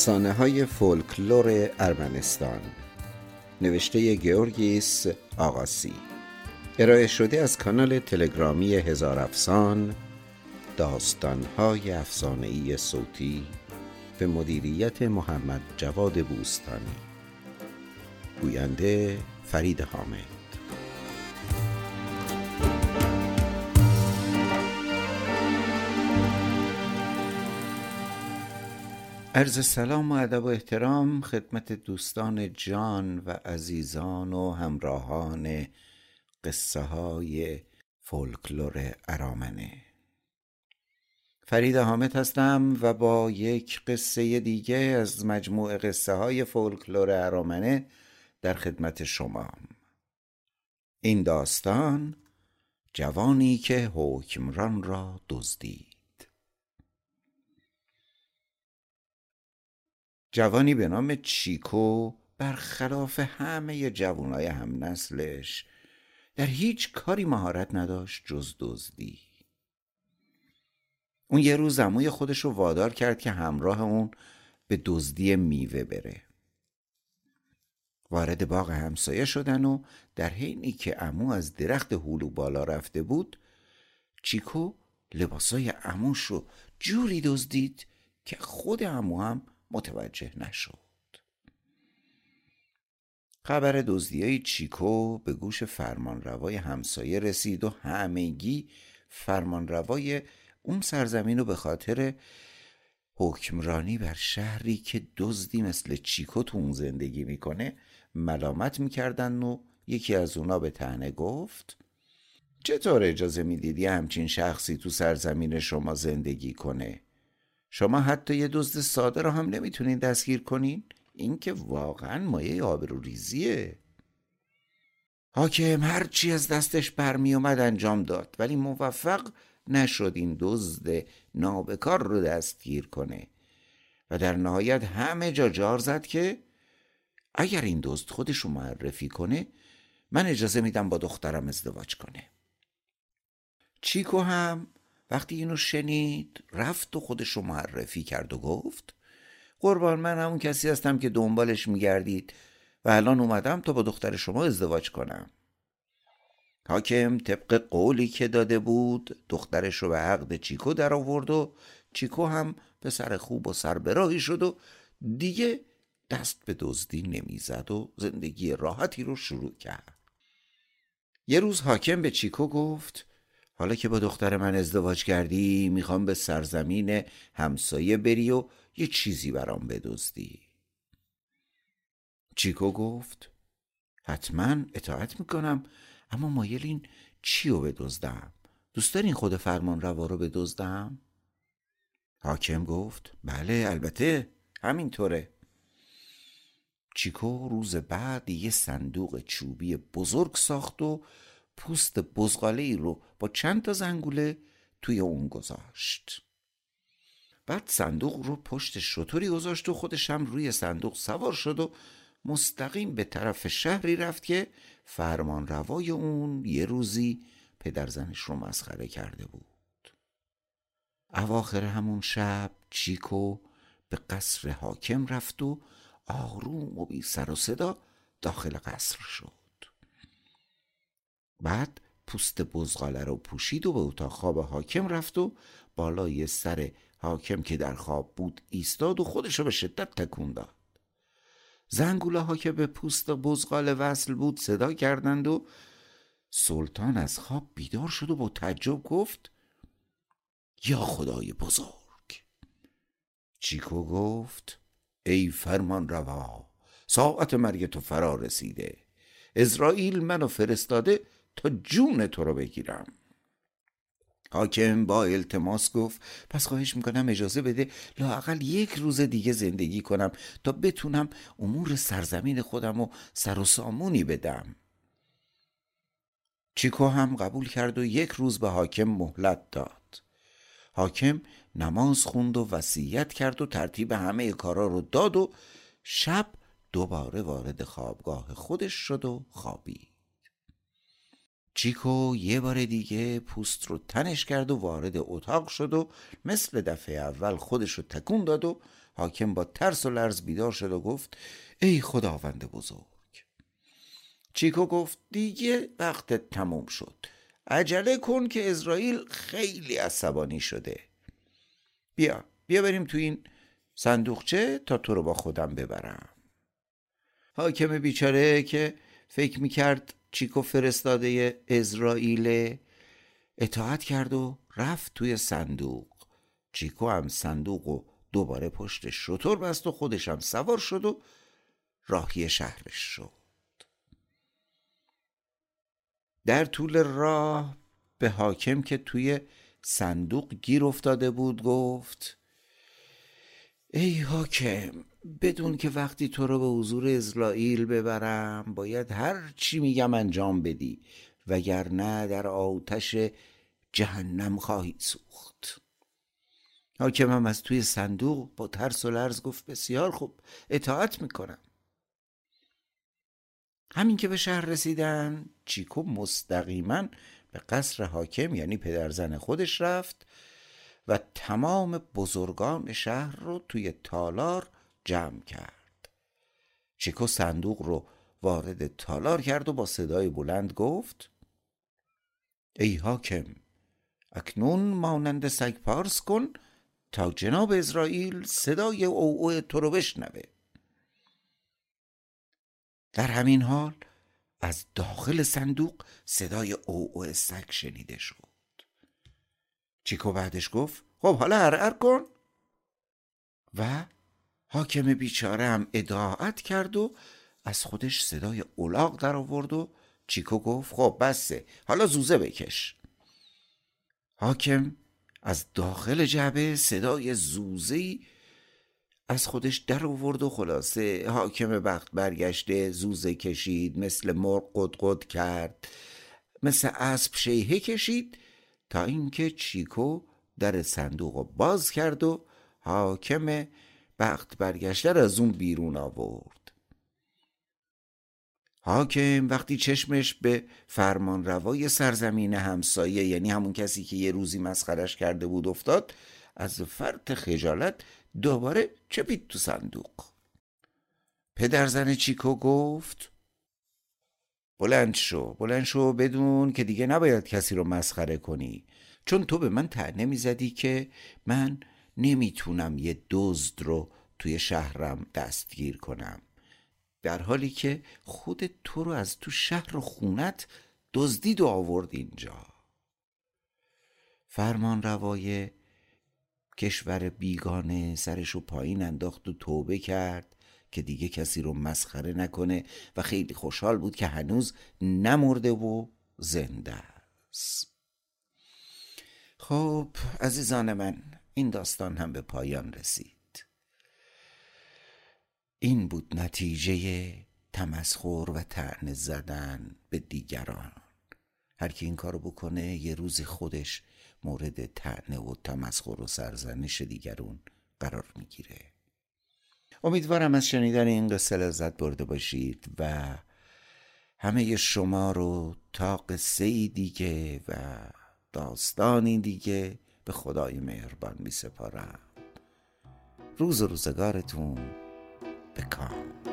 افسانه های فولکلور ارمنستان. نوشته گیورگیس آقاسی ارائه شده از کانال تلگرامی هزار افسان داستان های افسانه صوتی به مدیریت محمد جواد بوستانی. گوینده فرید حامد. عرض سلام و ادب و احترام خدمت دوستان جان و عزیزان و همراهان قصه های فولکلور ارامنه. فرید حامد هستم و با یک قصه دیگه از مجموعه قصه های فولکلور ارامنه در خدمت شما. این داستان جوانی که حکمران را دزدید. جوانی به نام چیکو برخلاف همه جوانای هم نسلش در هیچ کاری مهارت نداشت جز دزدی. اون یه روز عموی خودش رو وادار کرد که همراه اون به دزدی میوه بره. وارد باغ همسایه شدن و در حینی که عمو از درخت هلو بالا رفته بود چیکو لباسای عموش رو جوری دزدید که خود عمو هم متوجه نشد. خبر دزدیای چیکو به گوش فرمانروای همسایه رسید و همگی فرمانروای اون سرزمین رو به خاطر حکمرانی بر شهری که دزدی مثل چیکو تو اون زندگی می‌کنه ملامت می‌کردن و یکی از اونا به تنه گفت چطور اجازه می‌دیدی همچین شخصی تو سرزمین شما زندگی کنه؟ شما حتی یه دزد ساده رو هم نمی‌تونین دستگیر کنین؟ این که واقعا مایه آبروریزیه. حاکم هرچی از دستش برمی اومد انجام داد ولی موفق نشد این دزد نابکار رو دستگیر کنه. و در نهایت همه جا جار زد که اگر این دزد خودش رو معرفی کنه من اجازه میدم با دخترم ازدواج کنه. چیکو هم؟ وقتی اینو شنید رفت و خودش رو معرفی کرد و گفت قربان من همون کسی هستم که دنبالش میگردید و الان اومدم تا با دختر شما ازدواج کنم. حاکم طبق قولی که داده بود دخترش رو به عقد چیکو در آورد و چیکو هم به سر خوب و سربراهی شد و دیگه دست به دزدی نمی‌زد و زندگی راحتی رو شروع کرد. یه روز حاکم به چیکو گفت حالا که با دختر من ازدواج کردی می‌خوام به سرزمین همسایه بری و یه چیزی برام بدزدی. چیکو گفت؟ حتما اطاعت می‌کنم اما مایلین چی رو بدزدم؟ دوست دارین خود فرمان روا رو بدزدم؟ حاکم گفت بله البته همینطوره. چیکو روز بعد یه صندوق چوبی بزرگ ساخت و پوست بزغاله ای رو با چند تا زنگوله توی اون گذاشت. بعد صندوق رو پشت شطوری گذاشت و خودش هم روی صندوق سوار شد و مستقیم به طرف شهری رفت که فرمان روای اون یه روزی پدرزنش رو مسخره کرده بود. اواخر همون شب چیکو به قصر حاکم رفت و آروم و بی سر و صدا داخل قصر شد. بعد پوست بزغاله رو پوشید و به اتاق خواب حاکم رفت و بالای سر حاکم که در خواب بود ایستاد و خودش رو به شدت تکون داد. زنگوله ها که به پوست بزغال وصل بود صدا کردند و سلطان از خواب بیدار شد و با تعجب گفت یا خدای بزرگ. چیکو گفت؟ ای فرمان روا ساعت مرگ تو فرا رسیده. اسرائیل منو فرستاده تا جون تو رو بگیرم. حاکم با التماس گفت پس خواهش می‌کنم اجازه بده لاقل یک روز دیگه زندگی کنم تا بتونم امور سرزمین خودم و سر و سامونی بدم. چیکو هم قبول کرد و یک روز به حاکم مهلت داد. حاکم نماز خوند و وصیت کرد و ترتیب همه کارا رو داد و شب دوباره وارد خوابگاه خودش شد و خوابید. چیکو یه بار دیگه پوست رو تنش کرد و وارد اتاق شد و مثل دفعه اول خودش رو تکون داد و حاکم با ترس و لرز بیدار شد و گفت ای خداوند بزرگ. چیکو گفت دیگه وقتت تموم شد. عجله کن که اسرائیل خیلی عصبانی شده. بیا بیا بریم تو این صندوقچه تا تو رو با خودم ببرم. حاکم بیچاره که فکر می‌کرد چیکو فرستاده اسرائیل. اطاعت کرد و رفت توی صندوق. چیکو هم صندوق و دوباره پشت شطور بست و خودش هم سوار شد و راهی شهرش شد. در طول راه به حاکم که توی صندوق گیر افتاده بود گفت ای حاکم بدون که وقتی تو رو به حضور اسرائیل ببرم باید هر چی میگم انجام بدی وگرنه در آتش جهنم خواهی سوخت. حاکمم از توی صندوق با ترس و لرز گفت بسیار خوب اطاعت می‌کنم. همین که به شهر رسیدن چیکو مستقیما به قصر حاکم یعنی پدرزن خودش رفت و تمام بزرگان شهر رو توی تالار جمع کرد. چیکو صندوق رو وارد تالار کرد و با صدای بلند گفت ای حاکم اکنون مانند سگ پارس کن تا جناب اسرائیل صدای او او تو رو بشنوه. در همین حال از داخل صندوق صدای او او سگ شنیده شد. چیکو بعدش گفت خب حالا هر کن. و حاکم بیچاره هم اداعت کرد و از خودش صدای اولاغ در آورد و چیکو گفت خب بسه حالا زوزه بکش. حاکم از داخل جعبه صدای زوزهی از درش در آورد و خلاصه حاکم بخت برگشته زوزه کشید مثل مرغ قد کرد مثل اسب شیهه کشید تا اینکه چیکو در صندوق باز کرد و حاکم بخت برگشته از اون بیرون آورد. حاکم وقتی چشمش به فرمان روای سرزمین همسایه یعنی همون کسی که یه روزی مسخرش کرده بود افتاد از فرط خجالت دوباره چپید تو صندوق. پدرزن چیکو گفت بلند شو بلند شو بدون که دیگه نباید کسی رو مسخره کنی. چون تو به من تعنه می‌زدی که من نمی‌تونم یه دزد رو توی شهرم دستگیر کنم. در حالی که خود تو رو از تو شهر و خونت دزدید و آورد اینجا. فرمان روای کشور بیگانه سرشو پایین انداخت و توبه کرد که دیگه کسی رو مسخره نکنه و خیلی خوشحال بود که هنوز نمرده و زنده است. خب عزیزان من این داستان هم به پایان رسید. این بود نتیجه تمسخر و تعنه زدن به دیگران. هر کی این کارو بکنه یه روزی خودش مورد تعنه و تمسخر و سرزنش دیگرون قرار می‌گیره. امیدوارم از شنیدن این قصه لذت برده باشید و همه شما رو تا قصه دیگه و داستانی دیگه به خدای مهربان می سپارم. روز روزگارتون بکام.